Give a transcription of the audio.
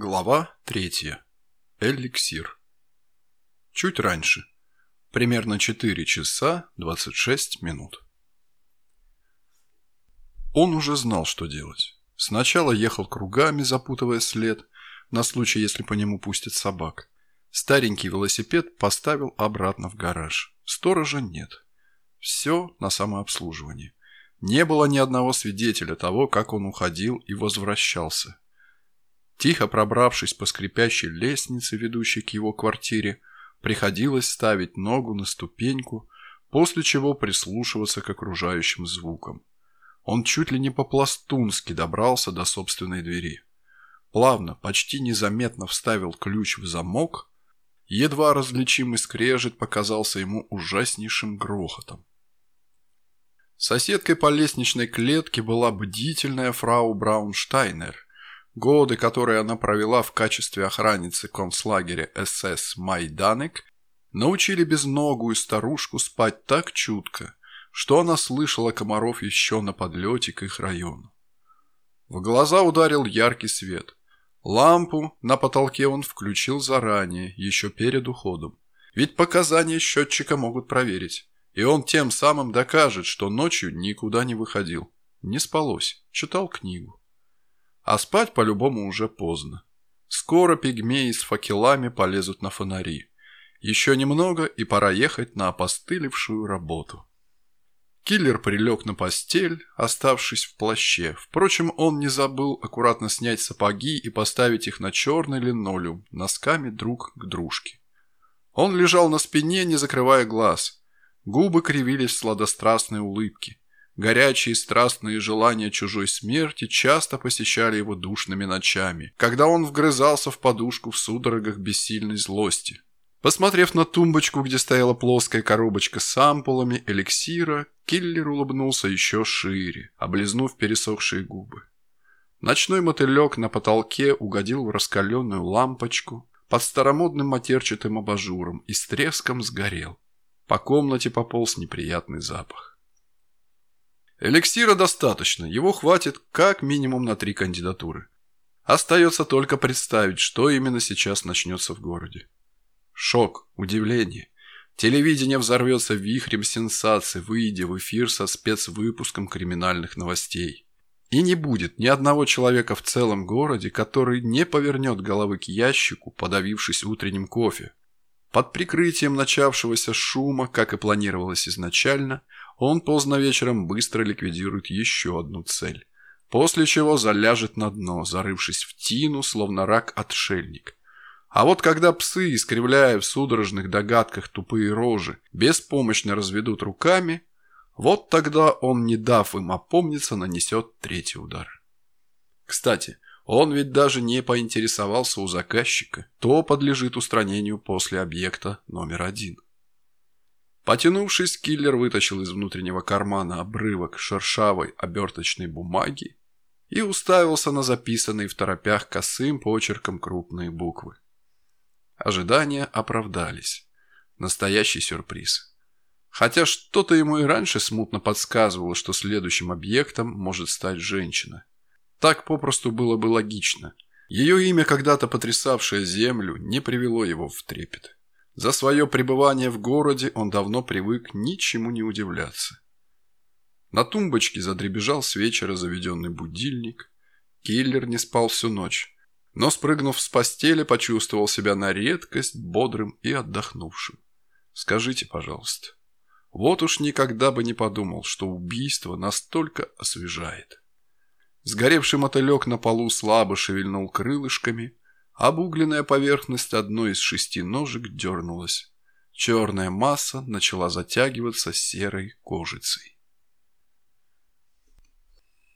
Глава третья. Эликсир. Чуть раньше. Примерно 4 часа 26 минут. Он уже знал, что делать. Сначала ехал кругами, запутывая след, на случай, если по нему пустят собак. Старенький велосипед поставил обратно в гараж. Сторожа нет. Все на самообслуживании. Не было ни одного свидетеля того, как он уходил и возвращался. Тихо пробравшись по скрипящей лестнице, ведущей к его квартире, приходилось ставить ногу на ступеньку, после чего прислушиваться к окружающим звукам. Он чуть ли не по-пластунски добрался до собственной двери. Плавно, почти незаметно вставил ключ в замок, едва различимый скрежет показался ему ужаснейшим грохотом. Соседкой по лестничной клетке была бдительная фрау Браунштайнер – Годы, которые она провела в качестве охранницы концлагеря СС Майданек, научили безногую старушку спать так чутко, что она слышала комаров еще на подлете к их району. В глаза ударил яркий свет. Лампу на потолке он включил заранее, еще перед уходом. Ведь показания счетчика могут проверить. И он тем самым докажет, что ночью никуда не выходил. Не спалось, читал книгу. А спать по-любому уже поздно. Скоро пигмеи с факелами полезут на фонари. Еще немного, и пора ехать на опостылевшую работу. Киллер прилег на постель, оставшись в плаще. Впрочем, он не забыл аккуратно снять сапоги и поставить их на черный линолеум, носками друг к дружке. Он лежал на спине, не закрывая глаз. Губы кривились в сладострастной улыбке. Горячие страстные желания чужой смерти часто посещали его душными ночами, когда он вгрызался в подушку в судорогах бессильной злости. Посмотрев на тумбочку, где стояла плоская коробочка с ампулами эликсира, киллер улыбнулся еще шире, облизнув пересохшие губы. Ночной мотылек на потолке угодил в раскаленную лампочку под старомодным матерчатым абажуром и с треском сгорел. По комнате пополз неприятный запах. Эликсира достаточно, его хватит как минимум на три кандидатуры. Остается только представить, что именно сейчас начнется в городе. Шок, удивление. Телевидение взорвется вихрем сенсаций, выйдя в эфир со спецвыпуском криминальных новостей. И не будет ни одного человека в целом городе, который не повернет головы к ящику, подавившись утренним кофе. Под прикрытием начавшегося шума, как и планировалось изначально, он поздно вечером быстро ликвидирует еще одну цель, после чего заляжет на дно, зарывшись в тину, словно рак-отшельник. А вот когда псы, искривляя в судорожных догадках тупые рожи, беспомощно разведут руками, вот тогда он, не дав им опомниться, нанесет третий удар. Кстати, он ведь даже не поинтересовался у заказчика, то подлежит устранению после объекта номер один. Потянувшись, киллер вытащил из внутреннего кармана обрывок шершавой оберточной бумаги и уставился на записанные в торопях косым почерком крупные буквы. Ожидания оправдались. Настоящий сюрприз. Хотя что-то ему и раньше смутно подсказывало, что следующим объектом может стать женщина. Так попросту было бы логично. Ее имя, когда-то потрясавшее землю, не привело его в трепет. За свое пребывание в городе он давно привык ничему не удивляться. На тумбочке задребежал с вечера заведенный будильник. Киллер не спал всю ночь, но, спрыгнув с постели, почувствовал себя на редкость бодрым и отдохнувшим. Скажите, пожалуйста, вот уж никогда бы не подумал, что убийство настолько освежает. Сгоревший мотылек на полу слабо шевельнул крылышками – Обугленная поверхность одной из шести ножек дернулась. Черная масса начала затягиваться серой кожицей.